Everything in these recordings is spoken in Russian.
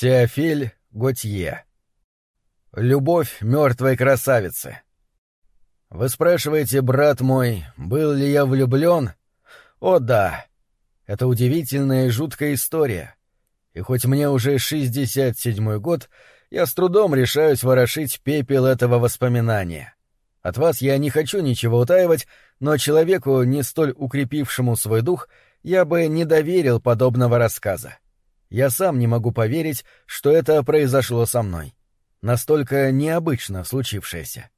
Теофиль Готье. Любовь мертвой красавицы. Вы спрашиваете, брат мой, был ли я влюблен? О да. Это удивительная и жуткая история. И хоть мне уже шестьдесят седьмой год, я с трудом решаюсь ворошить пепел этого воспоминания. От вас я не хочу ничего утаивать, но человеку, не столь укрепившему свой дух, я бы не доверил подобного рассказа. Я сам не могу поверить, что это произошло со мной. Настолько необычно случившееся.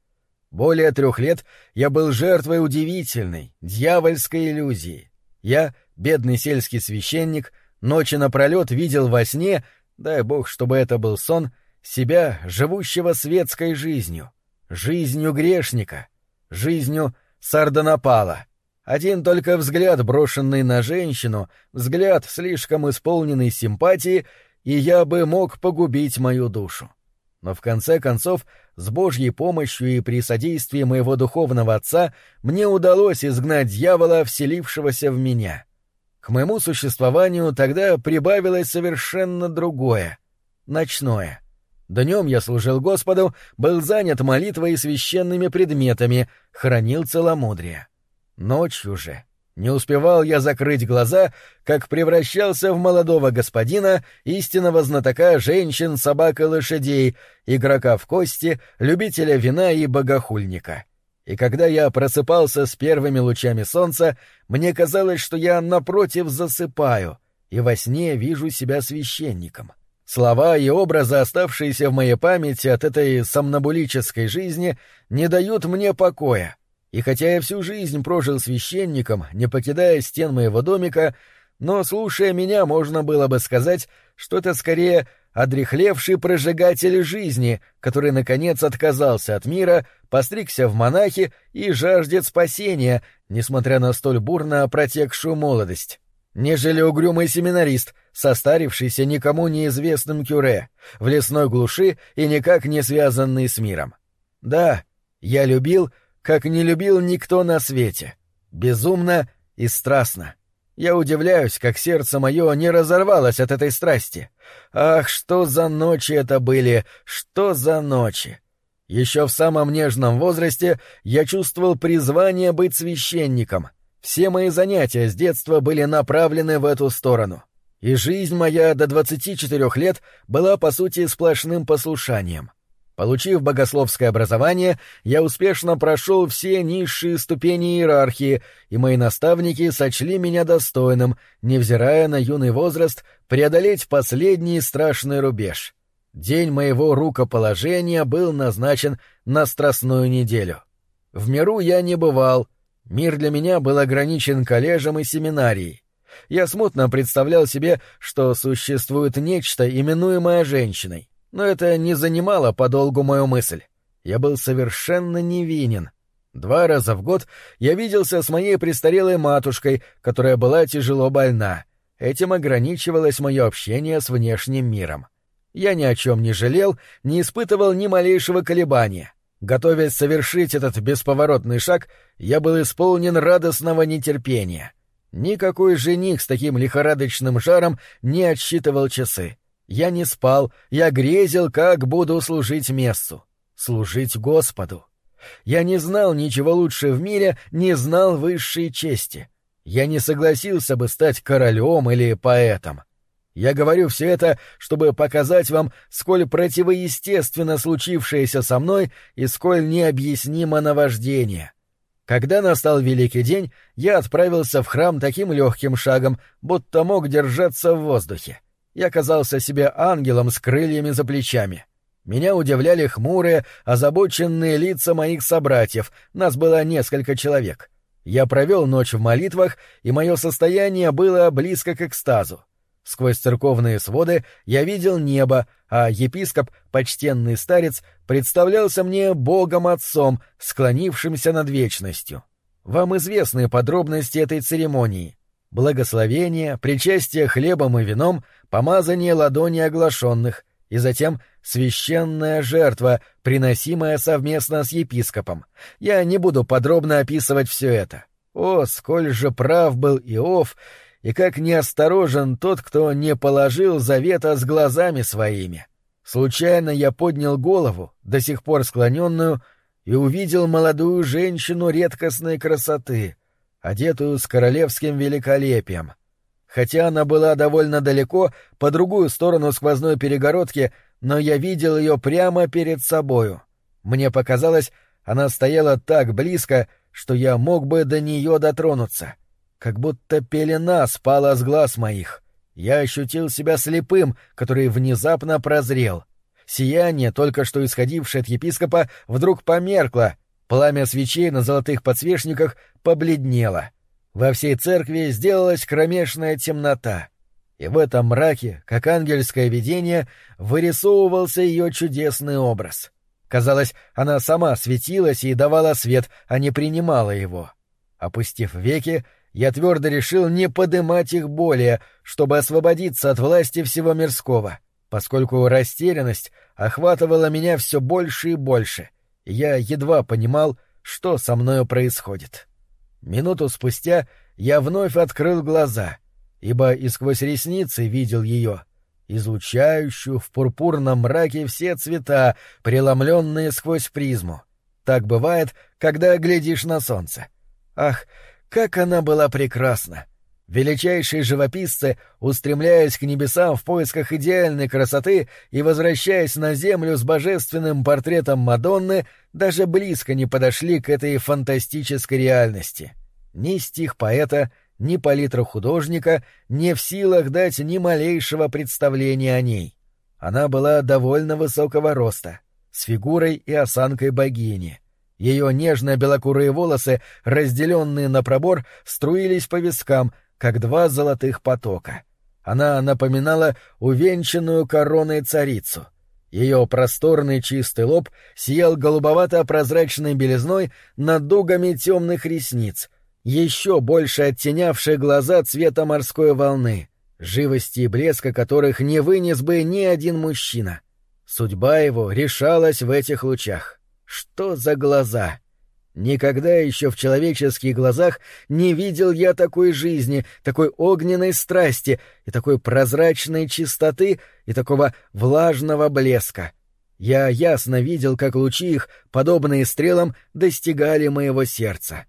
Более трех лет я был жертвой удивительной, дьявольской иллюзии. Я, бедный сельский священник, ночи напролет видел во сне, дай бог, чтобы это был сон, себя, живущего светской жизнью, жизнью грешника, жизнью сардонапала. Один только взгляд, брошенный на женщину, взгляд, слишком исполненный симпатии, и я бы мог погубить мою душу. Но в конце концов, с Божьей помощью и при содействии моего духовного отца мне удалось изгнать дьявола, вселившегося в меня. К моему существованию тогда прибавилось совершенно другое — ночное — Днем я служил Господу, был занят молитвой и священными предметами, хранил целомудрие. Ночью же не успевал я закрыть глаза, как превращался в молодого господина, истинного знатока женщин, собак и лошадей, игрока в кости, любителя вина и богохульника. И когда я просыпался с первыми лучами солнца, мне казалось, что я напротив засыпаю, и во сне вижу себя священником. Слова и образы, оставшиеся в моей памяти от этой сомнобулической жизни, не дают мне покоя. И хотя я всю жизнь прожил священником, не покидая стен моего домика, но, слушая меня, можно было бы сказать, что это скорее одрехлевший прожигатель жизни, который, наконец, отказался от мира, постригся в монахи и жаждет спасения, несмотря на столь бурно протекшую молодость нежели угрюмый семинарист, состарившийся никому неизвестным кюре, в лесной глуши и никак не связанный с миром. Да, я любил, как не любил никто на свете. Безумно и страстно. Я удивляюсь, как сердце мое не разорвалось от этой страсти. Ах, что за ночи это были, что за ночи! Еще в самом нежном возрасте я чувствовал призвание быть священником — все мои занятия с детства были направлены в эту сторону. И жизнь моя до 24 лет была, по сути, сплошным послушанием. Получив богословское образование, я успешно прошел все низшие ступени иерархии, и мои наставники сочли меня достойным, невзирая на юный возраст, преодолеть последний страшный рубеж. День моего рукоположения был назначен на страстную неделю. В миру я не бывал — Мир для меня был ограничен коллежем и семинарией. Я смутно представлял себе, что существует нечто, именуемое женщиной, но это не занимало подолгу мою мысль. Я был совершенно невинен. Два раза в год я виделся с моей престарелой матушкой, которая была тяжело больна. Этим ограничивалось мое общение с внешним миром. Я ни о чем не жалел, не испытывал ни малейшего колебания — Готовясь совершить этот бесповоротный шаг, я был исполнен радостного нетерпения. Никакой жених с таким лихорадочным жаром не отсчитывал часы. Я не спал, я грезил, как буду служить мессу. Служить Господу. Я не знал ничего лучше в мире, не знал высшей чести. Я не согласился бы стать королем или поэтом. Я говорю все это, чтобы показать вам, сколь противоестественно случившееся со мной и сколь необъяснимо наваждение. Когда настал великий день, я отправился в храм таким легким шагом, будто мог держаться в воздухе. Я казался себе ангелом с крыльями за плечами. Меня удивляли хмурые, озабоченные лица моих собратьев, нас было несколько человек. Я провел ночь в молитвах, и мое состояние было близко к экстазу. Сквозь церковные своды я видел небо, а епископ, почтенный старец, представлялся мне Богом-отцом, склонившимся над вечностью. Вам известны подробности этой церемонии. Благословение, причастие хлебом и вином, помазание ладони оглашенных, и затем священная жертва, приносимая совместно с епископом. Я не буду подробно описывать все это. О, сколь же прав был Иов, и как неосторожен тот, кто не положил завета с глазами своими. Случайно я поднял голову, до сих пор склоненную, и увидел молодую женщину редкостной красоты, одетую с королевским великолепием. Хотя она была довольно далеко, по другую сторону сквозной перегородки, но я видел ее прямо перед собою. Мне показалось, она стояла так близко, что я мог бы до нее дотронуться. Как будто пелена спала с глаз моих. Я ощутил себя слепым, который внезапно прозрел. Сияние, только что исходившее от епископа, вдруг померкло, пламя свечей на золотых подсвечниках побледнело. Во всей церкви сделалась кромешная темнота. И в этом мраке, как ангельское видение, вырисовывался ее чудесный образ. Казалось, она сама светилась и давала свет, а не принимала его. Опустив веки, я твердо решил не подымать их более, чтобы освободиться от власти всего мирского, поскольку растерянность охватывала меня все больше и больше, и я едва понимал, что со мною происходит. Минуту спустя я вновь открыл глаза, ибо и сквозь ресницы видел ее — излучающую в пурпурном мраке все цвета, преломленные сквозь призму. Так бывает, когда глядишь на солнце. Ах, как она была прекрасна! Величайшие живописцы, устремляясь к небесам в поисках идеальной красоты и возвращаясь на землю с божественным портретом Мадонны, даже близко не подошли к этой фантастической реальности. Ни стих поэта, ни палитра художника не в силах дать ни малейшего представления о ней. Она была довольно высокого роста, с фигурой и осанкой богини. Ее нежно-белокурые волосы, разделенные на пробор, струились по вискам, как два золотых потока. Она напоминала увенчанную короной царицу. Ее просторный чистый лоб сиял голубовато-прозрачной белизной над дугами темных ресниц — еще больше оттенявшие глаза цвета морской волны, живости и блеска которых не вынес бы ни один мужчина. Судьба его решалась в этих лучах. Что за глаза? Никогда еще в человеческих глазах не видел я такой жизни, такой огненной страсти и такой прозрачной чистоты и такого влажного блеска. Я ясно видел, как лучи их, подобные стрелам, достигали моего сердца.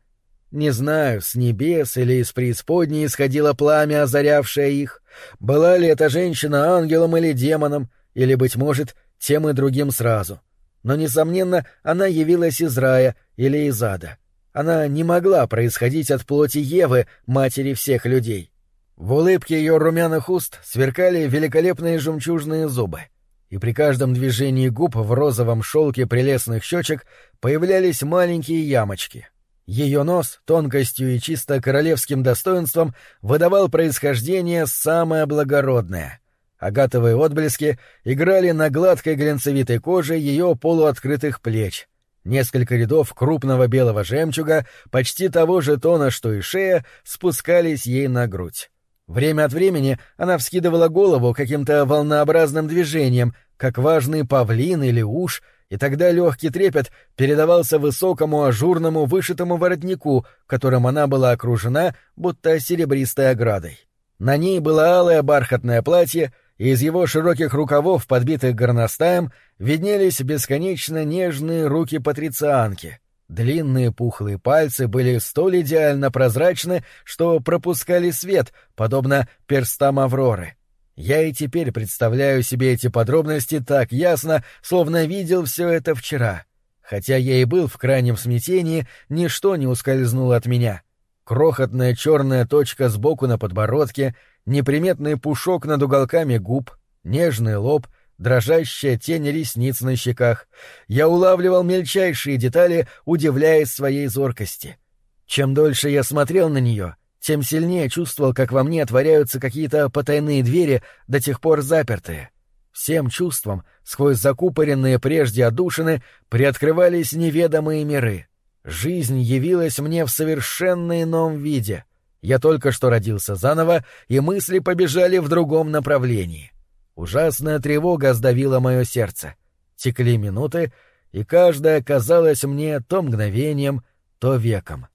Не знаю, с небес или из преисподней исходило пламя, озарявшее их. Была ли эта женщина ангелом или демоном, или, быть может, тем и другим сразу. Но, несомненно, она явилась из рая или из ада. Она не могла происходить от плоти Евы, матери всех людей. В улыбке ее румяных уст сверкали великолепные жемчужные зубы, и при каждом движении губ в розовом шелке прелестных щечек появлялись маленькие ямочки — ее нос, тонкостью и чисто королевским достоинством, выдавал происхождение самое благородное. Агатовые отблески играли на гладкой глянцевитой коже ее полуоткрытых плеч. Несколько рядов крупного белого жемчуга, почти того же тона, что и шея, спускались ей на грудь. Время от времени она вскидывала голову каким-то волнообразным движением, как важный павлин или уж, и тогда легкий трепет передавался высокому ажурному вышитому воротнику, которым она была окружена, будто серебристой оградой. На ней было алое бархатное платье, из его широких рукавов, подбитых горностаем, виднелись бесконечно нежные руки патрицианки. Длинные пухлые пальцы были столь идеально прозрачны, что пропускали свет, подобно перстам Авроры — я и теперь представляю себе эти подробности так ясно, словно видел все это вчера. Хотя я и был в крайнем смятении, ничто не ускользнуло от меня. Крохотная черная точка сбоку на подбородке, неприметный пушок над уголками губ, нежный лоб, дрожащая тень ресниц на щеках. Я улавливал мельчайшие детали, удивляясь своей зоркости. Чем дольше я смотрел на нее, тем сильнее чувствовал, как во мне отворяются какие-то потайные двери, до тех пор запертые. Всем чувствам, сквозь закупоренные прежде одушины, приоткрывались неведомые миры. Жизнь явилась мне в совершенно ином виде. Я только что родился заново, и мысли побежали в другом направлении. Ужасная тревога сдавила мое сердце. Текли минуты, и каждая казалась мне то мгновением, то веком.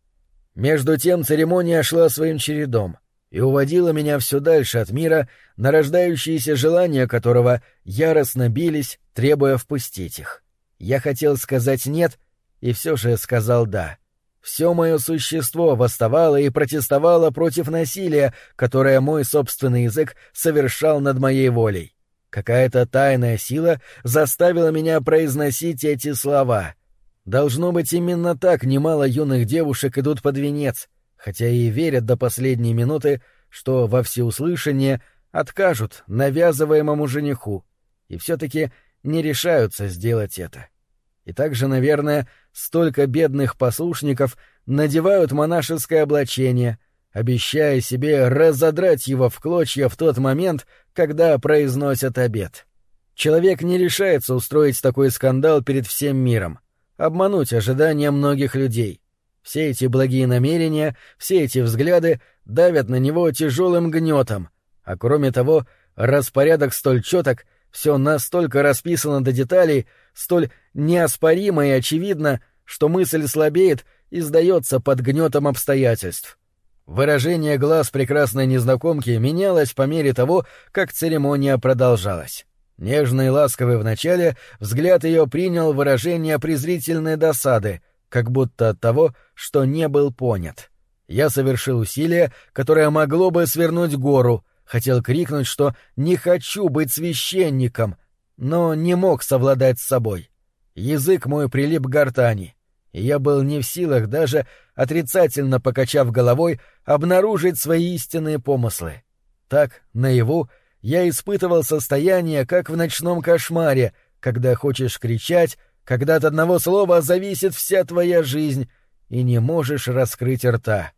Между тем церемония шла своим чередом. и уводила меня все дальше от мира, нарождающиеся желания которого яростно бились, требуя впустить их. Я хотел сказать «нет», и все же сказал «да». Все мое существо восставало и протестовало против насилия, которое мой собственный язык совершал над моей волей. Какая-то тайная сила заставила меня произносить эти слова. Должно быть, именно так немало юных девушек идут под венец, хотя и верят до последней минуты, что во всеуслышание откажут навязываемому жениху, и все-таки не решаются сделать это. И также, наверное, столько бедных послушников надевают монашеское облачение, обещая себе разодрать его в клочья в тот момент, когда произносят обед. Человек не решается устроить такой скандал перед всем миром, обмануть ожидания многих людей. Все эти благие намерения, все эти взгляды давят на него тяжелым гнетом, а кроме того, распорядок столь четок, все настолько расписано до деталей, столь неоспоримо и очевидно, что мысль слабеет и сдается под гнетом обстоятельств. Выражение глаз прекрасной незнакомки менялось по мере того, как церемония продолжалась. Нежный и ласковый вначале, взгляд ее принял выражение презрительной досады, как будто от того, что не был понят. Я совершил усилие, которое могло бы свернуть гору, хотел крикнуть, что «не хочу быть священником», но не мог совладать с собой. Язык мой прилип к гортани, и я был не в силах даже, отрицательно покачав головой, обнаружить свои истинные помыслы. Так, наяву, я испытывал состояние, как в ночном кошмаре, когда хочешь кричать, когда от одного слова зависит вся твоя жизнь, и не можешь раскрыть рта.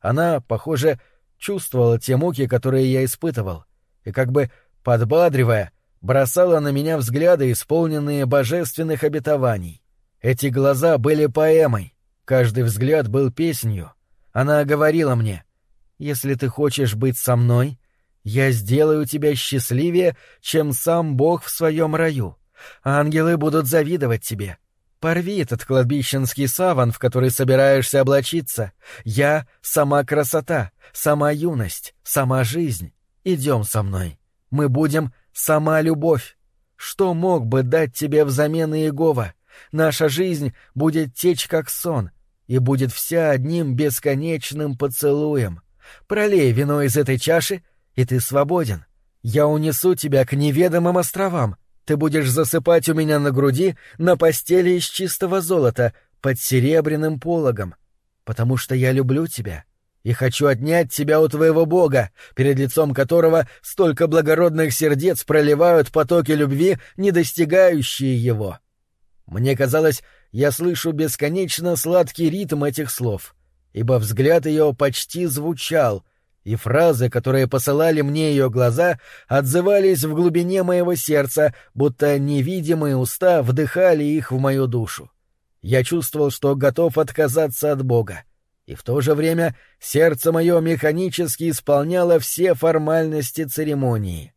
Она, похоже, чувствовала те муки, которые я испытывал, и как бы, подбадривая, бросала на меня взгляды, исполненные божественных обетований. Эти глаза были поэмой, каждый взгляд был песнью. Она говорила мне, «Если ты хочешь быть со мной, я сделаю тебя счастливее, чем сам Бог в своем раю. Ангелы будут завидовать тебе. Порви этот кладбищенский саван, в который собираешься облачиться. Я — сама красота, сама юность, сама жизнь. Идем со мной. Мы будем сама любовь. Что мог бы дать тебе взамен Иегова? Наша жизнь будет течь как сон, и будет вся одним бесконечным поцелуем. Пролей вино из этой чаши, и ты свободен. Я унесу тебя к неведомым островам. Ты будешь засыпать у меня на груди на постели из чистого золота под серебряным пологом, потому что я люблю тебя и хочу отнять тебя у твоего Бога, перед лицом которого столько благородных сердец проливают потоки любви, не достигающие его. Мне казалось, я слышу бесконечно сладкий ритм этих слов, ибо взгляд ее почти звучал, и фразы, которые посылали мне ее глаза, отзывались в глубине моего сердца, будто невидимые уста вдыхали их в мою душу. Я чувствовал, что готов отказаться от Бога, и в то же время сердце мое механически исполняло все формальности церемонии.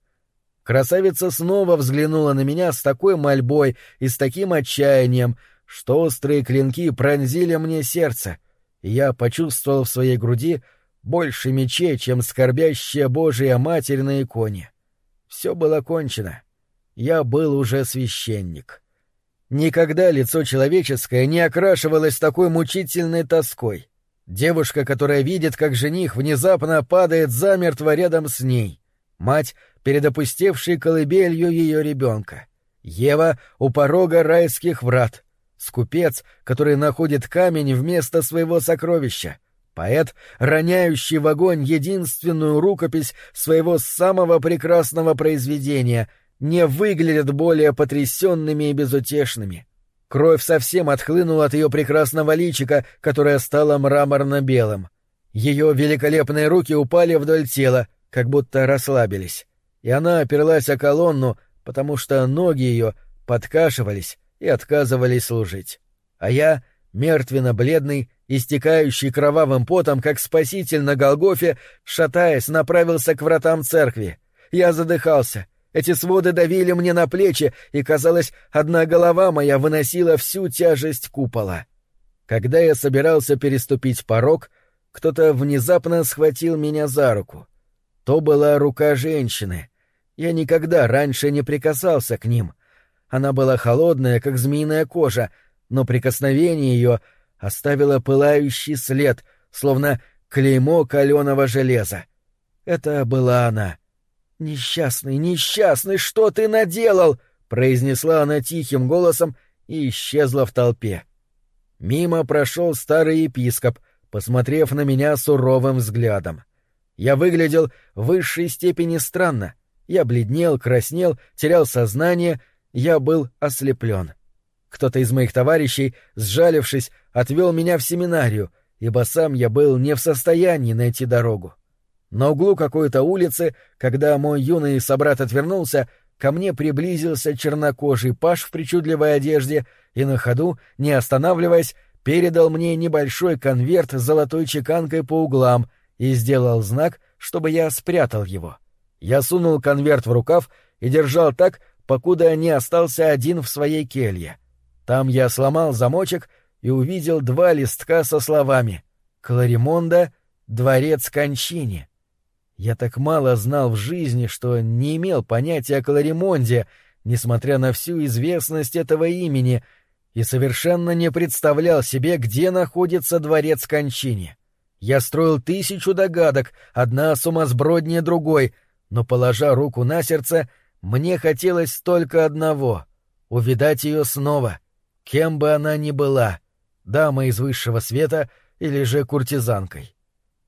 Красавица снова взглянула на меня с такой мольбой и с таким отчаянием, что острые клинки пронзили мне сердце, и я почувствовал в своей груди больше мечей, чем скорбящая Божья Матерь на иконе. Все было кончено. Я был уже священник. Никогда лицо человеческое не окрашивалось такой мучительной тоской. Девушка, которая видит, как жених внезапно падает замертво рядом с ней. Мать, перед опустевшей колыбелью ее ребенка. Ева у порога райских врат. Скупец, который находит камень вместо своего сокровища. Поэт, роняющий в огонь единственную рукопись своего самого прекрасного произведения, не выглядят более потрясенными и безутешными. Кровь совсем отхлынула от ее прекрасного личика, которое стало мраморно-белым. Ее великолепные руки упали вдоль тела, как будто расслабились, и она оперлась о колонну, потому что ноги ее подкашивались и отказывались служить. А я, мертвенно-бледный, истекающий кровавым потом, как спаситель на Голгофе, шатаясь, направился к вратам церкви. Я задыхался. Эти своды давили мне на плечи, и, казалось, одна голова моя выносила всю тяжесть купола. Когда я собирался переступить порог, кто-то внезапно схватил меня за руку. То была рука женщины. Я никогда раньше не прикасался к ним. Она была холодная, как змеиная кожа, но прикосновение ее оставило пылающий след, словно клеймо каленого железа. Это была она. «Несчастный, несчастный, что ты наделал?» — произнесла она тихим голосом и исчезла в толпе. Мимо прошел старый епископ, посмотрев на меня суровым взглядом. Я выглядел в высшей степени странно. Я бледнел, краснел, терял сознание, я был ослеплен. Кто-то из моих товарищей, сжалившись, отвел меня в семинарию, ибо сам я был не в состоянии найти дорогу. На углу какой-то улицы, когда мой юный собрат отвернулся, ко мне приблизился чернокожий паш в причудливой одежде и на ходу, не останавливаясь, передал мне небольшой конверт с золотой чеканкой по углам и сделал знак, чтобы я спрятал его. Я сунул конверт в рукав и держал так, покуда не остался один в своей келье. Там я сломал замочек и увидел два листка со словами «Кларимонда, дворец кончини». Я так мало знал в жизни, что не имел понятия о Кларимонде, несмотря на всю известность этого имени, и совершенно не представлял себе, где находится дворец кончини. Я строил тысячу догадок, одна сумасброднее другой, но, положа руку на сердце, мне хотелось только одного — увидать ее снова, кем бы она ни была, дама из высшего света или же куртизанкой.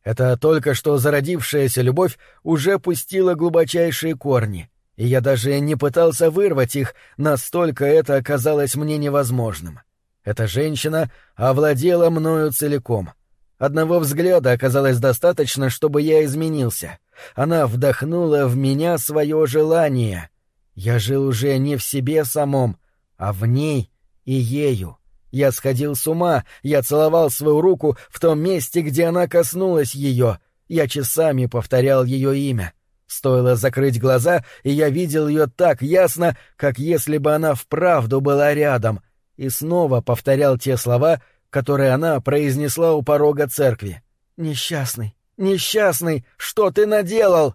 Эта только что зародившаяся любовь уже пустила глубочайшие корни, и я даже не пытался вырвать их, настолько это оказалось мне невозможным. Эта женщина овладела мною целиком. Одного взгляда оказалось достаточно, чтобы я изменился. Она вдохнула в меня свое желание. Я жил уже не в себе самом, а в ней и ею. Я сходил с ума, я целовал свою руку в том месте, где она коснулась ее. Я часами повторял ее имя. Стоило закрыть глаза, и я видел ее так ясно, как если бы она вправду была рядом, и снова повторял те слова, которые она произнесла у порога церкви. «Несчастный, несчастный, что ты наделал?»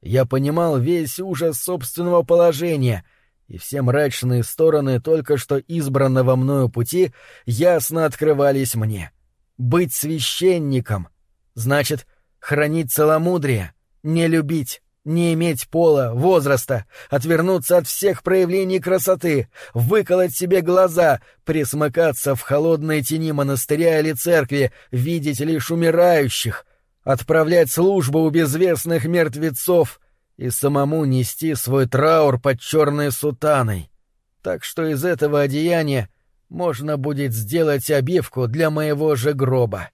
Я понимал весь ужас собственного положения — и все мрачные стороны только что избранного мною пути ясно открывались мне. Быть священником значит хранить целомудрие, не любить, не иметь пола, возраста, отвернуться от всех проявлений красоты, выколоть себе глаза, присмыкаться в холодной тени монастыря или церкви, видеть лишь умирающих, отправлять службу у безвестных мертвецов — и самому нести свой траур под черной сутаной. Так что из этого одеяния можно будет сделать обивку для моего же гроба.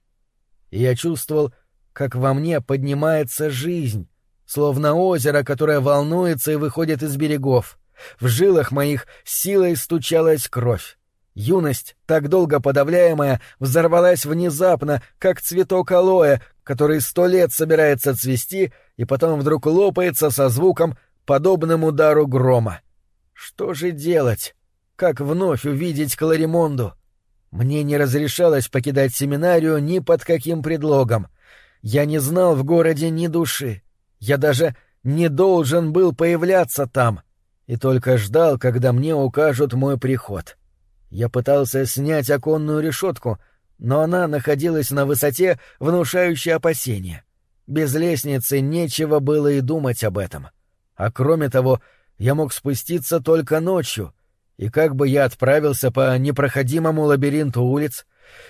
Я чувствовал, как во мне поднимается жизнь, словно озеро, которое волнуется и выходит из берегов. В жилах моих силой стучалась кровь. Юность, так долго подавляемая, взорвалась внезапно, как цветок алоэ, который сто лет собирается цвести и потом вдруг лопается со звуком, подобным удару грома. Что же делать? Как вновь увидеть Кларимонду? Мне не разрешалось покидать семинарию ни под каким предлогом. Я не знал в городе ни души. Я даже не должен был появляться там. И только ждал, когда мне укажут мой приход. — я пытался снять оконную решетку, но она находилась на высоте, внушающей опасения. Без лестницы нечего было и думать об этом. А кроме того, я мог спуститься только ночью, и как бы я отправился по непроходимому лабиринту улиц,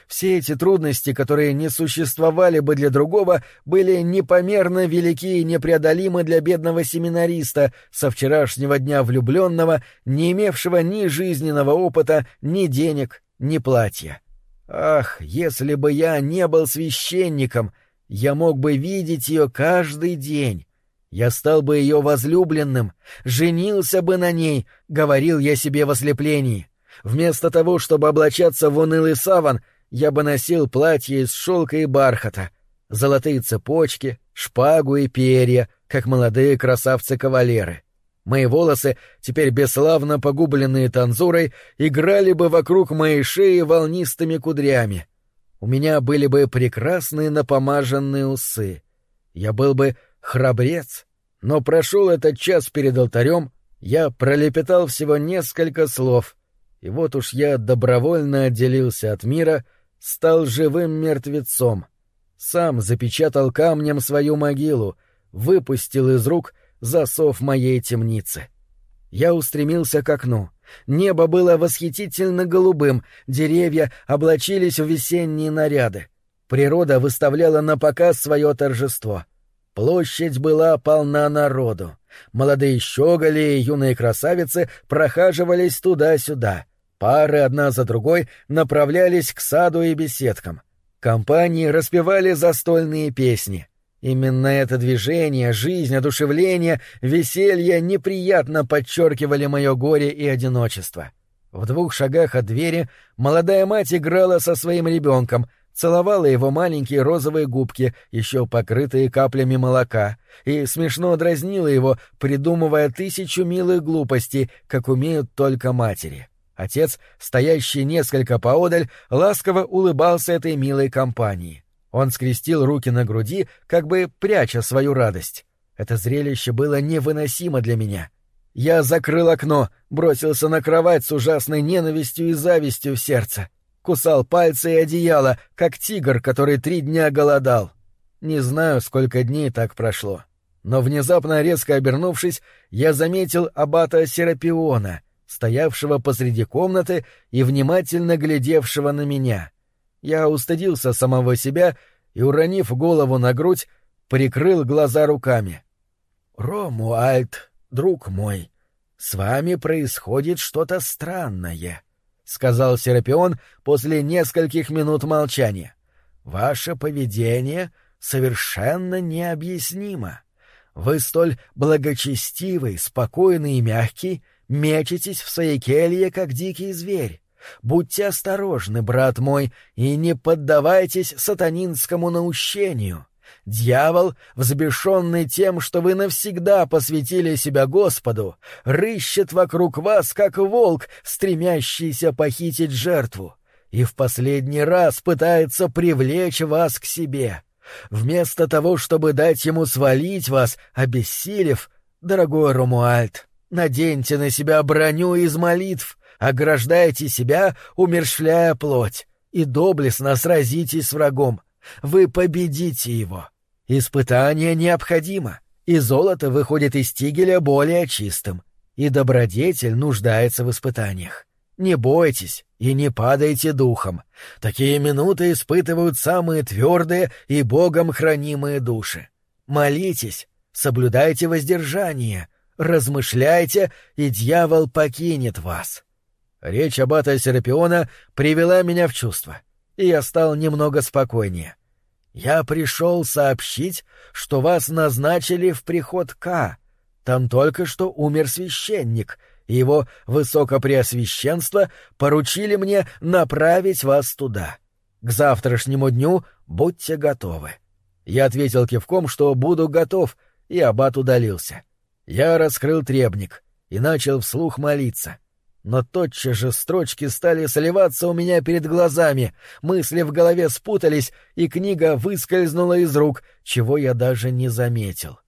все эти трудности, которые не существовали бы для другого, были непомерно велики и непреодолимы для бедного семинариста, со вчерашнего дня влюбленного, не имевшего ни жизненного опыта, ни денег, ни платья. Ах, если бы я не был священником, я мог бы видеть ее каждый день. Я стал бы ее возлюбленным, женился бы на ней, говорил я себе в ослеплении. Вместо того, чтобы облачаться в унылый саван, я бы носил платье из шелка и бархата, золотые цепочки, шпагу и перья, как молодые красавцы-кавалеры. Мои волосы, теперь бесславно погубленные танзурой, играли бы вокруг моей шеи волнистыми кудрями. у меня были бы прекрасные напомаженные усы. Я был бы храбрец, но прошел этот час перед алтарем, я пролепетал всего несколько слов, и вот уж я добровольно отделился от мира, стал живым мертвецом. Сам запечатал камнем свою могилу, выпустил из рук засов моей темницы. Я устремился к окну. Небо было восхитительно голубым, деревья облачились в весенние наряды. Природа выставляла на показ свое торжество. Площадь была полна народу. Молодые щеголи и юные красавицы прохаживались туда-сюда. Пары одна за другой направлялись к саду и беседкам. Компании распевали застольные песни. Именно это движение, жизнь, одушевление, веселье неприятно подчеркивали мое горе и одиночество. В двух шагах от двери молодая мать играла со своим ребенком, целовала его маленькие розовые губки, еще покрытые каплями молока, и смешно дразнила его, придумывая тысячу милых глупостей, как умеют только матери. Отец, стоящий несколько поодаль, ласково улыбался этой милой компании. Он скрестил руки на груди, как бы пряча свою радость. Это зрелище было невыносимо для меня. Я закрыл окно, бросился на кровать с ужасной ненавистью и завистью в сердце. Кусал пальцы и одеяло, как тигр, который три дня голодал. Не знаю, сколько дней так прошло. Но внезапно, резко обернувшись, я заметил аббата Серапиона, стоявшего посреди комнаты и внимательно глядевшего на меня. Я устыдился самого себя и, уронив голову на грудь, прикрыл глаза руками. «Ромуальд, друг мой, с вами происходит что-то странное», — сказал Серапион после нескольких минут молчания. «Ваше поведение совершенно необъяснимо. Вы столь благочестивый, спокойный и мягкий, мечетесь в своей келье, как дикий зверь. Будьте осторожны, брат мой, и не поддавайтесь сатанинскому наущению. Дьявол, взбешенный тем, что вы навсегда посвятили себя Господу, рыщет вокруг вас, как волк, стремящийся похитить жертву, и в последний раз пытается привлечь вас к себе. Вместо того, чтобы дать ему свалить вас, обессилев, дорогой Ромуальд, наденьте на себя броню из молитв — ограждайте себя, умерщвляя плоть, и доблестно сразитесь с врагом. Вы победите его. Испытание необходимо, и золото выходит из тигеля более чистым, и добродетель нуждается в испытаниях. Не бойтесь и не падайте духом. Такие минуты испытывают самые твердые и Богом хранимые души. Молитесь, соблюдайте воздержание, размышляйте, и дьявол покинет вас. Речь аббата Серапиона привела меня в чувство, и я стал немного спокойнее. «Я пришел сообщить, что вас назначили в приход К. Там только что умер священник, и его высокопреосвященство поручили мне направить вас туда. К завтрашнему дню будьте готовы». Я ответил кивком, что буду готов, и аббат удалился. Я раскрыл требник и начал вслух молиться. Но тотчас же строчки стали сливаться у меня перед глазами, мысли в голове спутались, и книга выскользнула из рук, чего я даже не заметил.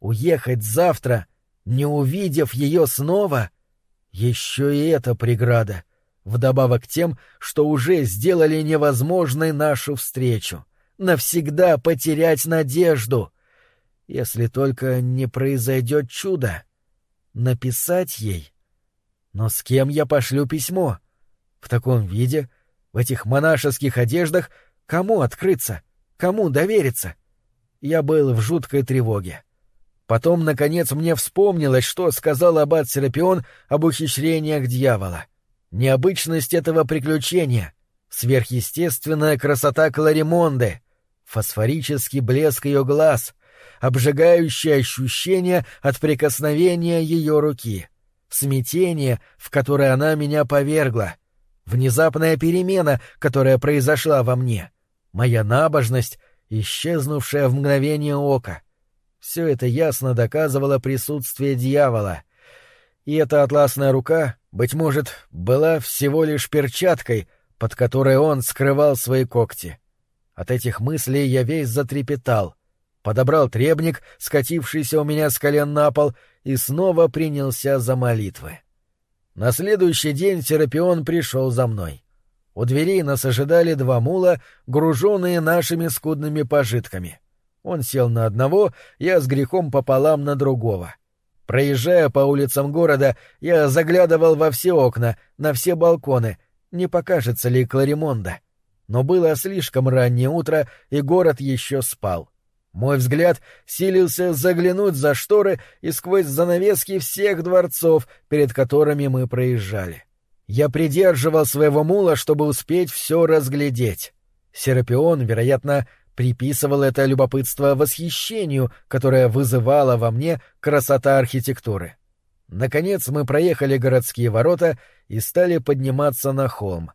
Уехать завтра, не увидев ее снова, еще и эта преграда, вдобавок тем, что уже сделали невозможной нашу встречу. Навсегда потерять надежду. Если только не произойдет чудо. Написать ей — но с кем я пошлю письмо? В таком виде, в этих монашеских одеждах, кому открыться? Кому довериться? Я был в жуткой тревоге. Потом, наконец, мне вспомнилось, что сказал аббат Серапион об ухищрениях дьявола. Необычность этого приключения, сверхъестественная красота Кларимонды, фосфорический блеск ее глаз, обжигающее ощущение от прикосновения ее руки — смятение, в которое она меня повергла, внезапная перемена, которая произошла во мне, моя набожность, исчезнувшая в мгновение ока. Все это ясно доказывало присутствие дьявола. И эта атласная рука, быть может, была всего лишь перчаткой, под которой он скрывал свои когти. От этих мыслей я весь затрепетал, подобрал требник, скатившийся у меня с колен на пол, и снова принялся за молитвы. На следующий день Серапион пришел за мной. У дверей нас ожидали два мула, груженные нашими скудными пожитками. Он сел на одного, я с грехом пополам на другого. Проезжая по улицам города, я заглядывал во все окна, на все балконы, не покажется ли Кларимонда. Но было слишком раннее утро, и город еще спал. Мой взгляд силился заглянуть за шторы и сквозь занавески всех дворцов, перед которыми мы проезжали. Я придерживал своего мула, чтобы успеть все разглядеть. Серапион, вероятно, приписывал это любопытство восхищению, которое вызывало во мне красота архитектуры. Наконец мы проехали городские ворота и стали подниматься на холм.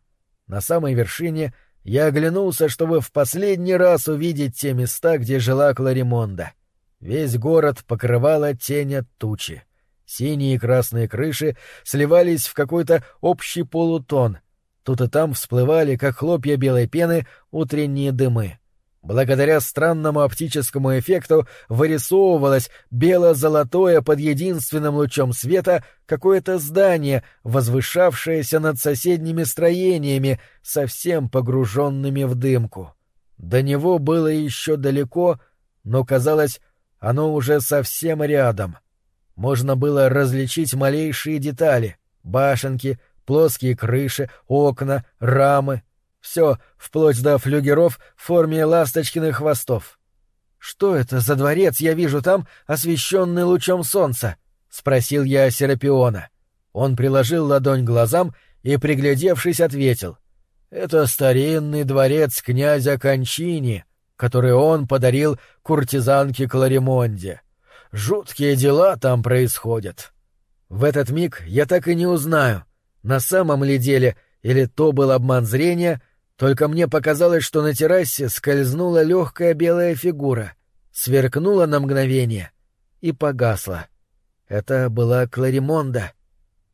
На самой вершине я оглянулся, чтобы в последний раз увидеть те места, где жила Кларимонда. Весь город покрывала тень от тучи. Синие и красные крыши сливались в какой-то общий полутон. Тут и там всплывали, как хлопья белой пены, утренние дымы. Благодаря странному оптическому эффекту вырисовывалось бело-золотое под единственным лучом света какое-то здание, возвышавшееся над соседними строениями, совсем погруженными в дымку. До него было еще далеко, но, казалось, оно уже совсем рядом — можно было различить малейшие детали — башенки, плоские крыши, окна, рамы. Все, вплоть до флюгеров в форме ласточкиных хвостов. «Что это за дворец я вижу там, освещенный лучом солнца?» — спросил я Серапиона. Он приложил ладонь к глазам и, приглядевшись, ответил. «Это старинный дворец князя Кончини, который он подарил куртизанке Кларимонде. Жуткие дела там происходят. В этот миг я так и не узнаю, на самом ли деле или то был обман зрения, только мне показалось, что на террасе скользнула легкая белая фигура, сверкнула на мгновение и погасла. Это была Кларимонда.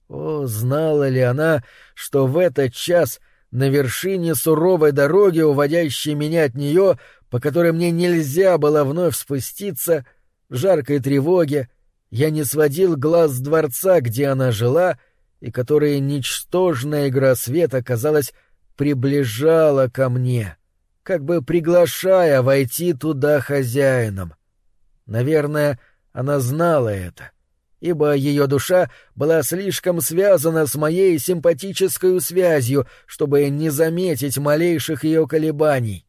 О, знала ли она, что в этот час на вершине суровой дороги, уводящей меня от нее, по которой мне нельзя было вновь спуститься, — в жаркой тревоге я не сводил глаз с дворца, где она жила, и которая ничтожная игра света, казалось, приближала ко мне, как бы приглашая войти туда хозяином. Наверное, она знала это, ибо ее душа была слишком связана с моей симпатической связью, чтобы не заметить малейших ее колебаний.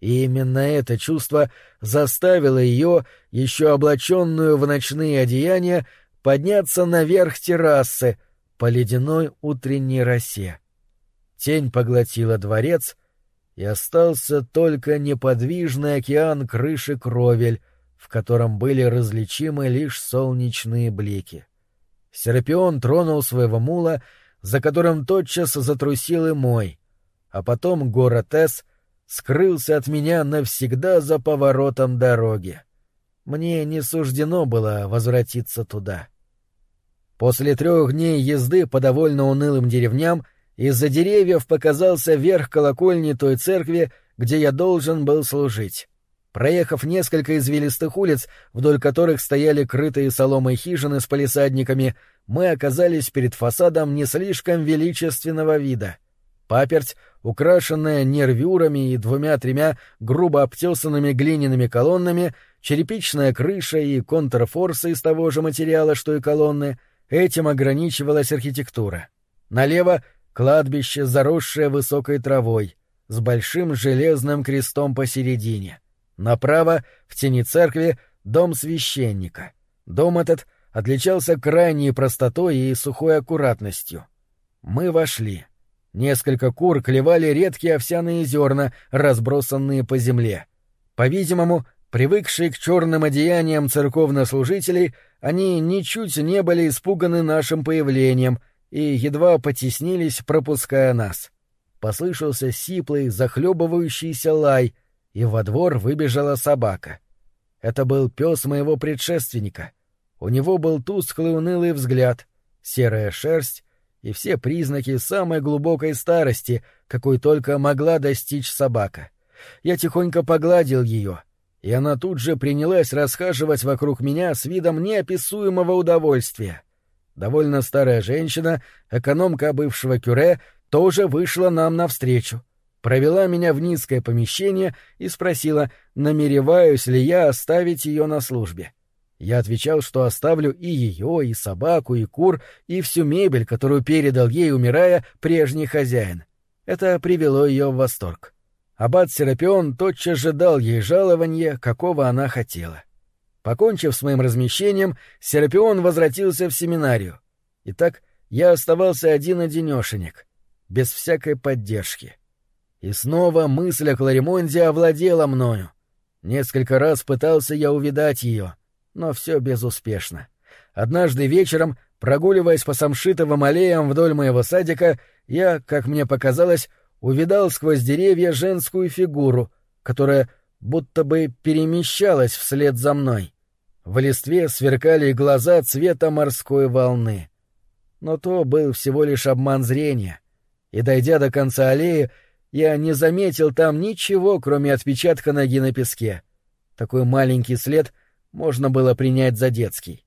И именно это чувство заставило ее, еще облаченную в ночные одеяния, подняться наверх террасы по ледяной утренней росе. Тень поглотила дворец, и остался только неподвижный океан крыши кровель, в котором были различимы лишь солнечные блики. Серапион тронул своего мула, за которым тотчас затрусил и мой, а потом город Эс скрылся от меня навсегда за поворотом дороги. Мне не суждено было возвратиться туда. После трех дней езды по довольно унылым деревням из-за деревьев показался верх колокольни той церкви, где я должен был служить. Проехав несколько извилистых улиц, вдоль которых стояли крытые соломой хижины с палисадниками, мы оказались перед фасадом не слишком величественного вида — Паперть, украшенная нервюрами и двумя-тремя грубо обтесанными глиняными колоннами, черепичная крыша и контрфорсы из того же материала, что и колонны, этим ограничивалась архитектура. Налево — кладбище, заросшее высокой травой, с большим железным крестом посередине. Направо, в тени церкви, дом священника. Дом этот отличался крайней простотой и сухой аккуратностью. Мы вошли. Несколько кур клевали редкие овсяные зерна, разбросанные по земле. По-видимому, привыкшие к черным одеяниям церковнослужителей, они ничуть не были испуганы нашим появлением и едва потеснились, пропуская нас. Послышался сиплый, захлебывающийся лай, и во двор выбежала собака. Это был пес моего предшественника. У него был тусклый унылый взгляд, серая шерсть и все признаки самой глубокой старости, какой только могла достичь собака. Я тихонько погладил ее, и она тут же принялась расхаживать вокруг меня с видом неописуемого удовольствия. Довольно старая женщина, экономка бывшего кюре, тоже вышла нам навстречу, провела меня в низкое помещение и спросила, намереваюсь ли я оставить ее на службе. Я отвечал, что оставлю и ее, и собаку, и кур, и всю мебель, которую передал ей, умирая, прежний хозяин. Это привело ее в восторг. Аббат Серапион тотчас же дал ей жалование, какого она хотела. Покончив с моим размещением, Серапион возвратился в семинарию. Итак, я оставался один-одинешенек, без всякой поддержки. И снова мысль о Кларимонде овладела мною. Несколько раз пытался я увидать ее, но все безуспешно. Однажды вечером, прогуливаясь по самшитовым аллеям вдоль моего садика, я, как мне показалось, увидал сквозь деревья женскую фигуру, которая будто бы перемещалась вслед за мной. В листве сверкали глаза цвета морской волны. Но то был всего лишь обман зрения, и, дойдя до конца аллеи, я не заметил там ничего, кроме отпечатка ноги на песке. Такой маленький след можно было принять за детский.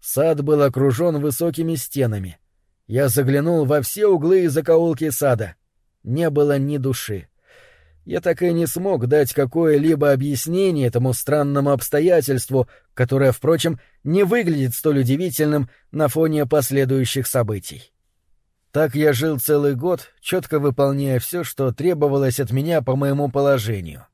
Сад был окружен высокими стенами. Я заглянул во все углы и закоулки сада — не было ни души. Я так и не смог дать какое-либо объяснение этому странному обстоятельству, которое, впрочем, не выглядит столь удивительным на фоне последующих событий. Так я жил целый год, четко выполняя все, что требовалось от меня по моему положению.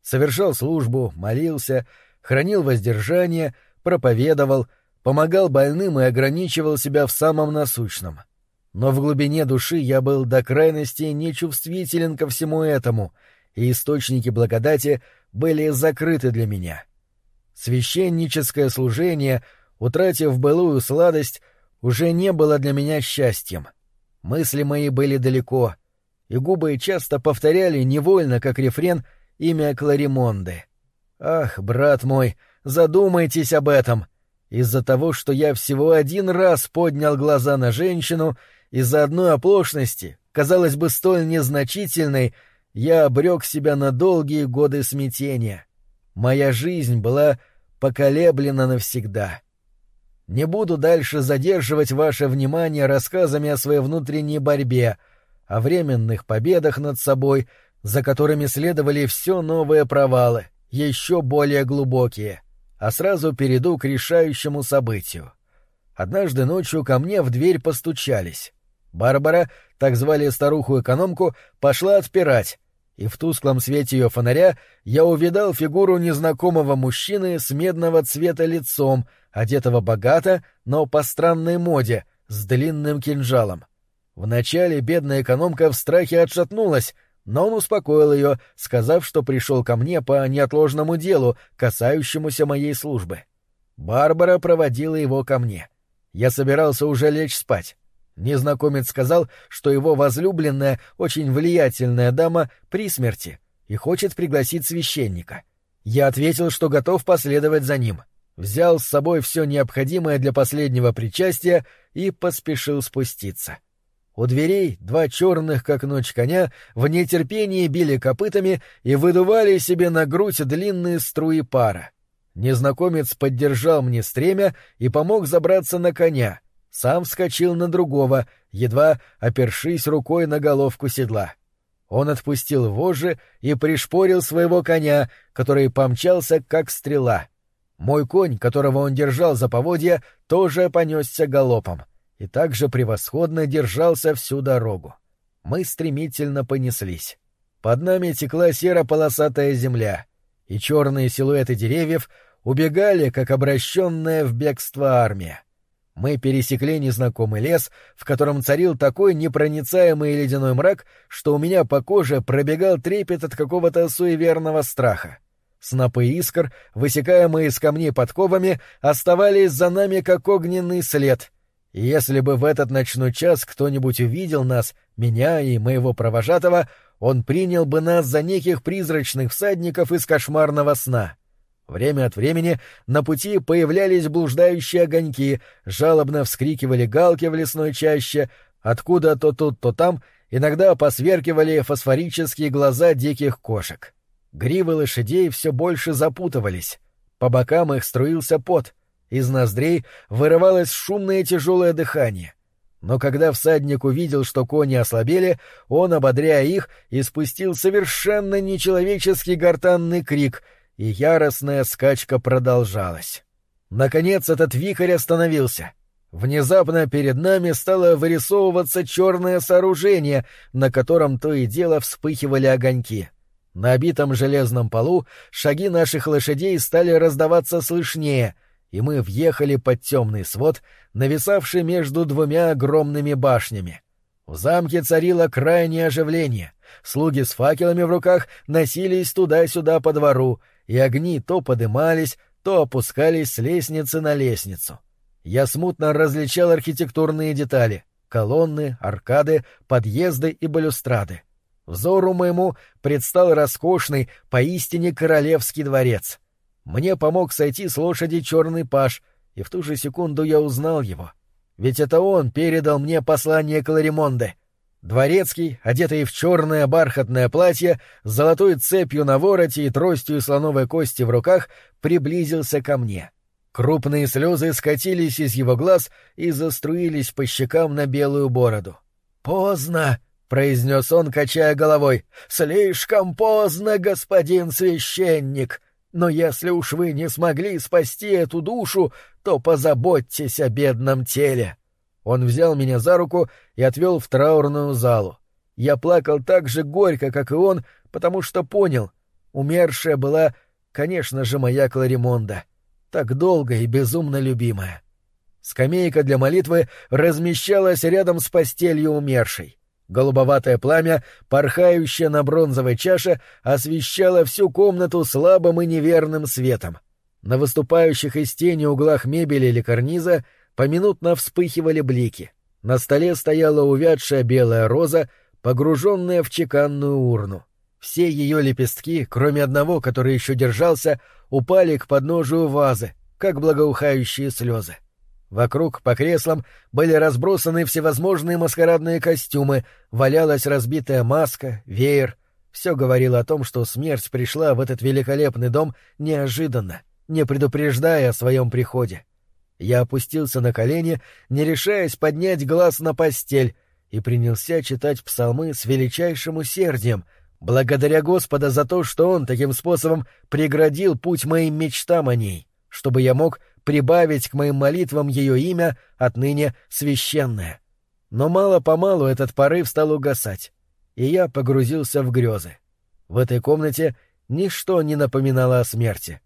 Совершал службу, молился, хранил воздержание, проповедовал, помогал больным и ограничивал себя в самом насущном — но в глубине души я был до крайности нечувствителен ко всему этому, и источники благодати были закрыты для меня. Священническое служение, утратив былую сладость, уже не было для меня счастьем. Мысли мои были далеко, и губы часто повторяли невольно, как рефрен, имя Кларимонды. Ах, брат мой, задумайтесь об этом. Из-за того, что я всего один раз поднял глаза на женщину — из-за одной оплошности, казалось бы, столь незначительной, я обрек себя на долгие годы смятения. Моя жизнь была поколеблена навсегда. Не буду дальше задерживать ваше внимание рассказами о своей внутренней борьбе, о временных победах над собой, за которыми следовали все новые провалы, еще более глубокие, а сразу перейду к решающему событию. Однажды ночью ко мне в дверь постучались. Барбара, так звали старуху-экономку, пошла отпирать, и в тусклом свете ее фонаря я увидал фигуру незнакомого мужчины с медного цвета лицом, одетого богато, но по странной моде, с длинным кинжалом. Вначале бедная экономка в страхе отшатнулась, но он успокоил ее, сказав, что пришел ко мне по неотложному делу, касающемуся моей службы. Барбара проводила его ко мне. Я собирался уже лечь спать. Незнакомец сказал, что его возлюбленная, очень влиятельная дама, при смерти и хочет пригласить священника. Я ответил, что готов последовать за ним. Взял с собой все необходимое для последнего причастия и поспешил спуститься. У дверей два черных, как ночь коня, в нетерпении били копытами и выдували себе на грудь длинные струи пара. Незнакомец поддержал мне стремя и помог забраться на коня — сам вскочил на другого, едва опершись рукой на головку седла. Он отпустил вожжи и пришпорил своего коня, который помчался как стрела. Мой конь, которого он держал за поводья, тоже понесся галопом и также превосходно держался всю дорогу. Мы стремительно понеслись. Под нами текла серо-полосатая земля, и черные силуэты деревьев убегали, как обращенная в бегство армия. Мы пересекли незнакомый лес, в котором царил такой непроницаемый ледяной мрак, что у меня по коже пробегал трепет от какого-то суеверного страха. Снопы искр, высекаемые из камней подковами, оставались за нами как огненный след. И если бы в этот ночной час кто-нибудь увидел нас, меня и моего провожатого, он принял бы нас за неких призрачных всадников из кошмарного сна. Время от времени на пути появлялись блуждающие огоньки, жалобно вскрикивали галки в лесной чаще, откуда то тут, то там иногда посверкивали фосфорические глаза диких кошек. Гривы лошадей все больше запутывались. По бокам их струился пот. Из ноздрей вырывалось шумное тяжелое дыхание. Но когда всадник увидел, что кони ослабели, он, ободряя их, испустил совершенно нечеловеческий гортанный крик, и яростная скачка продолжалась. Наконец этот вихрь остановился. Внезапно перед нами стало вырисовываться черное сооружение, на котором то и дело вспыхивали огоньки. На обитом железном полу шаги наших лошадей стали раздаваться слышнее — и мы въехали под темный свод, нависавший между двумя огромными башнями. В замке царило крайнее оживление. Слуги с факелами в руках носились туда-сюда по двору, и огни то подымались, то опускались с лестницы на лестницу. Я смутно различал архитектурные детали — колонны, аркады, подъезды и балюстрады. Взору моему предстал роскошный, поистине королевский дворец — мне помог сойти с лошади черный паш, и в ту же секунду я узнал его. Ведь это он передал мне послание Кларимонде. Дворецкий, одетый в черное бархатное платье, с золотой цепью на вороте и тростью слоновой кости в руках, приблизился ко мне. Крупные слезы скатились из его глаз и заструились по щекам на белую бороду. «Поздно!» — произнес он, качая головой. «Слишком поздно, господин священник! Но если уж вы не смогли спасти эту душу, то позаботьтесь о бедном теле. Он взял меня за руку и отвел в траурную залу. Я плакал так же горько, как и он, потому что понял, умершая была, конечно же, моя Кларимонда, так долго и безумно любимая. Скамейка для молитвы размещалась рядом с постелью умершей. Голубоватое пламя, порхающее на бронзовой чаше, освещало всю комнату слабым и неверным светом. На выступающих из тени углах мебели или карниза поминутно вспыхивали блики. На столе стояла увядшая белая роза, погруженная в чеканную урну. Все ее лепестки, кроме одного, который еще держался, упали к подножию вазы, как благоухающие слезы. Вокруг по креслам были разбросаны всевозможные маскарадные костюмы, валялась разбитая маска, веер. Все говорило о том, что смерть пришла в этот великолепный дом неожиданно, не предупреждая о своем приходе. Я опустился на колени, не решаясь поднять глаз на постель, и принялся читать псалмы с величайшим усердием, благодаря Господа за то, что Он таким способом преградил путь моим мечтам о ней, чтобы я мог прибавить к моим молитвам ее имя, отныне священное. Но мало-помалу этот порыв стал угасать, и я погрузился в грезы. В этой комнате ничто не напоминало о смерти.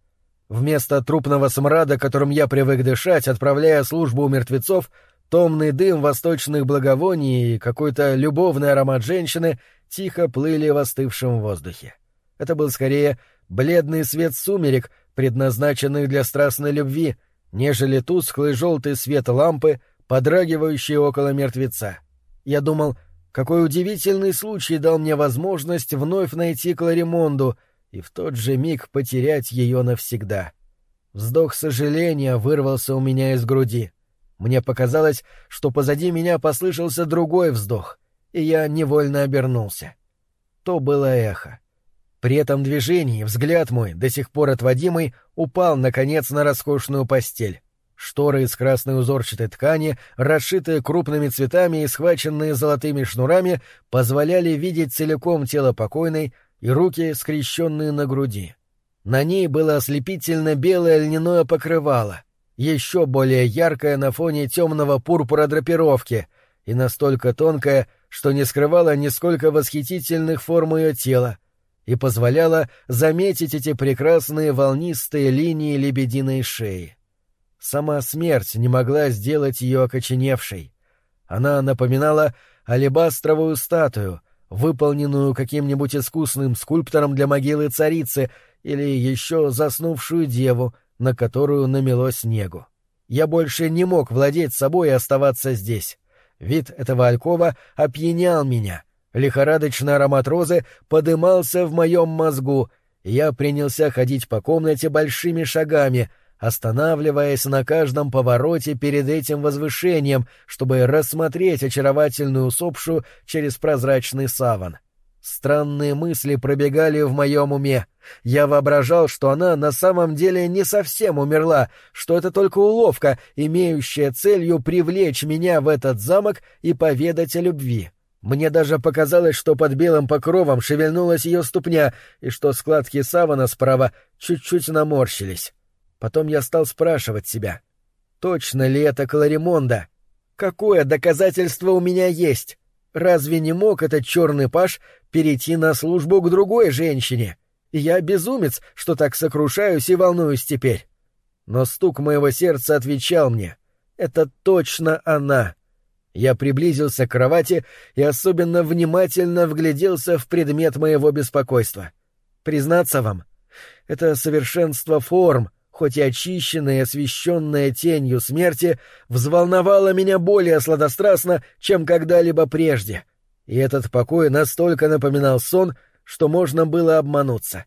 Вместо трупного смрада, которым я привык дышать, отправляя службу у мертвецов, томный дым восточных благовоний и какой-то любовный аромат женщины тихо плыли в остывшем воздухе. Это был скорее бледный свет сумерек, предназначенных для страстной любви, нежели тусклый желтый свет лампы, подрагивающий около мертвеца. Я думал, какой удивительный случай дал мне возможность вновь найти Кларимонду и в тот же миг потерять ее навсегда. Вздох сожаления вырвался у меня из груди. Мне показалось, что позади меня послышался другой вздох, и я невольно обернулся. То было эхо. При этом движении взгляд мой, до сих пор отводимый, упал, наконец, на роскошную постель. Шторы из красной узорчатой ткани, расшитые крупными цветами и схваченные золотыми шнурами, позволяли видеть целиком тело покойной и руки, скрещенные на груди. На ней было ослепительно белое льняное покрывало, еще более яркое на фоне темного пурпура драпировки и настолько тонкое, что не скрывало нисколько восхитительных форм ее тела, и позволяла заметить эти прекрасные волнистые линии лебединой шеи. Сама смерть не могла сделать ее окоченевшей. Она напоминала алебастровую статую, выполненную каким-нибудь искусным скульптором для могилы царицы или еще заснувшую деву, на которую намело снегу. Я больше не мог владеть собой и оставаться здесь. Вид этого алькова опьянял меня — Лихорадочный аромат розы подымался в моем мозгу, и я принялся ходить по комнате большими шагами, останавливаясь на каждом повороте перед этим возвышением, чтобы рассмотреть очаровательную усопшую через прозрачный саван. Странные мысли пробегали в моем уме. Я воображал, что она на самом деле не совсем умерла, что это только уловка, имеющая целью привлечь меня в этот замок и поведать о любви. Мне даже показалось, что под белым покровом шевельнулась ее ступня, и что складки савана справа чуть-чуть наморщились. Потом я стал спрашивать себя, точно ли это Кларимонда? Какое доказательство у меня есть? Разве не мог этот черный паш перейти на службу к другой женщине? Я безумец, что так сокрушаюсь и волнуюсь теперь. Но стук моего сердца отвечал мне. Это точно она. Я приблизился к кровати и особенно внимательно вгляделся в предмет моего беспокойства. Признаться вам, это совершенство форм, хоть и очищенное и освещенное тенью смерти, взволновало меня более сладострастно, чем когда-либо прежде. И этот покой настолько напоминал сон, что можно было обмануться.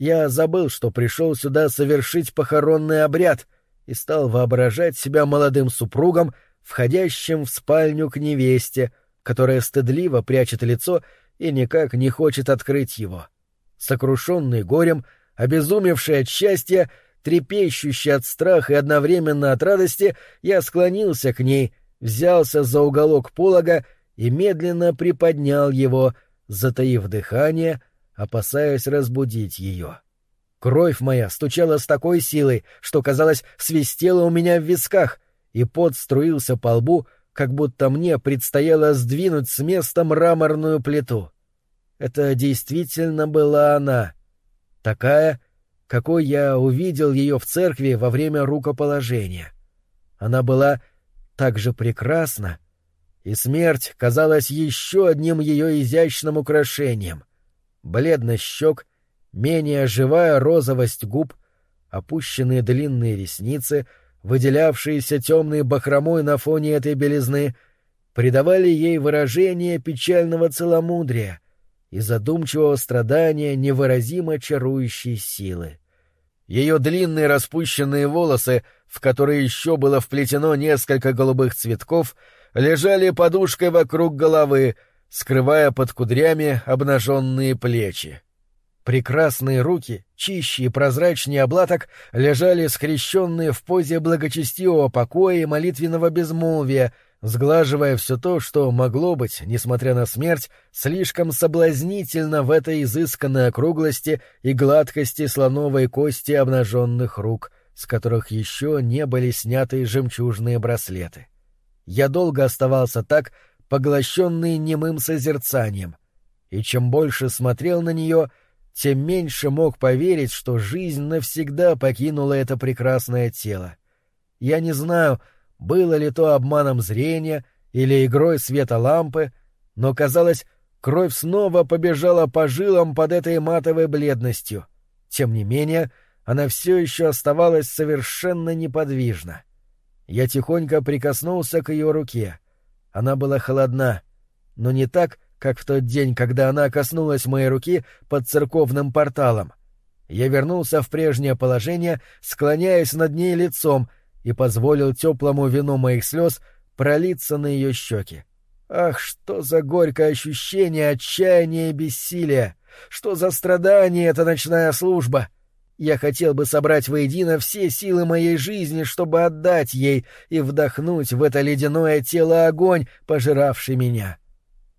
Я забыл, что пришел сюда совершить похоронный обряд, и стал воображать себя молодым супругом, входящим в спальню к невесте, которая стыдливо прячет лицо и никак не хочет открыть его. Сокрушенный горем, обезумевший от счастья, трепещущий от страха и одновременно от радости, я склонился к ней, взялся за уголок полога и медленно приподнял его, затаив дыхание, опасаясь разбудить ее. Кровь моя стучала с такой силой, что, казалось, свистела у меня в висках, и пот струился по лбу, как будто мне предстояло сдвинуть с места мраморную плиту. Это действительно была она, такая, какой я увидел ее в церкви во время рукоположения. Она была так же прекрасна, и смерть казалась еще одним ее изящным украшением. Бледность щек, менее живая розовость губ, опущенные длинные ресницы, выделявшиеся темной бахромой на фоне этой белизны, придавали ей выражение печального целомудрия и задумчивого страдания невыразимо чарующей силы. Ее длинные распущенные волосы, в которые еще было вплетено несколько голубых цветков, лежали подушкой вокруг головы, скрывая под кудрями обнаженные плечи. Прекрасные руки, чище и прозрачнее облаток, лежали скрещенные в позе благочестивого покоя и молитвенного безмолвия, сглаживая все то, что могло быть, несмотря на смерть, слишком соблазнительно в этой изысканной округлости и гладкости слоновой кости обнаженных рук, с которых еще не были сняты жемчужные браслеты. Я долго оставался так, поглощенный немым созерцанием, и чем больше смотрел на нее, тем меньше мог поверить, что жизнь навсегда покинула это прекрасное тело. Я не знаю, было ли то обманом зрения или игрой света лампы, но, казалось, кровь снова побежала по жилам под этой матовой бледностью. Тем не менее, она все еще оставалась совершенно неподвижна. Я тихонько прикоснулся к ее руке. Она была холодна, но не так, как в тот день, когда она коснулась моей руки под церковным порталом. Я вернулся в прежнее положение, склоняясь над ней лицом, и позволил теплому вину моих слез пролиться на ее щеки. Ах, что за горькое ощущение отчаяния и бессилия! Что за страдание эта ночная служба! Я хотел бы собрать воедино все силы моей жизни, чтобы отдать ей и вдохнуть в это ледяное тело огонь, пожиравший меня.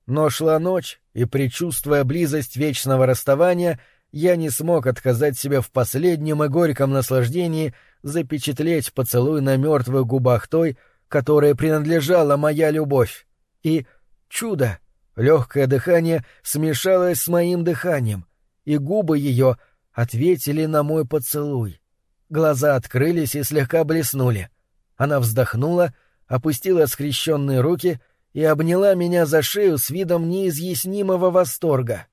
Но шла ночь, и, предчувствуя близость вечного расставания, я не смог отказать себе в последнем и горьком наслаждении запечатлеть поцелуй на мертвых губах той, которой принадлежала моя любовь. И чудо! Легкое дыхание смешалось с моим дыханием, и губы ее — ответили на мой поцелуй. Глаза открылись и слегка блеснули. Она вздохнула, опустила скрещенные руки и обняла меня за шею с видом неизъяснимого восторга.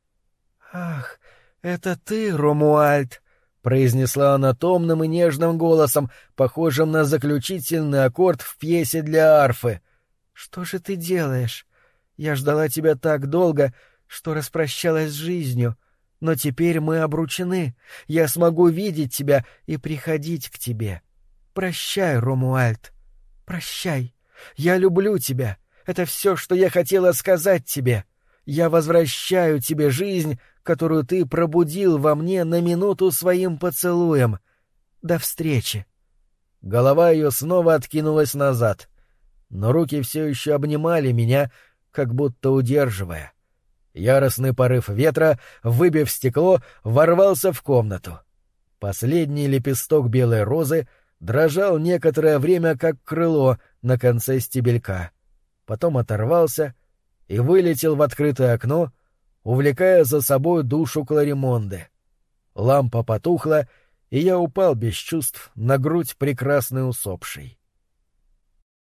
«Ах, это ты, Ромуальд!» — произнесла она томным и нежным голосом, похожим на заключительный аккорд в пьесе для арфы. «Что же ты делаешь? Я ждала тебя так долго, что распрощалась с жизнью. Но теперь мы обручены. Я смогу видеть тебя и приходить к тебе. Прощай, Ромуальд. Прощай. Я люблю тебя. Это все, что я хотела сказать тебе. Я возвращаю тебе жизнь, которую ты пробудил во мне на минуту своим поцелуем. До встречи. Голова ее снова откинулась назад, но руки все еще обнимали меня, как будто удерживая. Яростный порыв ветра, выбив стекло, ворвался в комнату. Последний лепесток белой розы дрожал некоторое время, как крыло на конце стебелька. Потом оторвался и вылетел в открытое окно, увлекая за собой душу Кларимонды. Лампа потухла, и я упал без чувств на грудь прекрасной усопшей.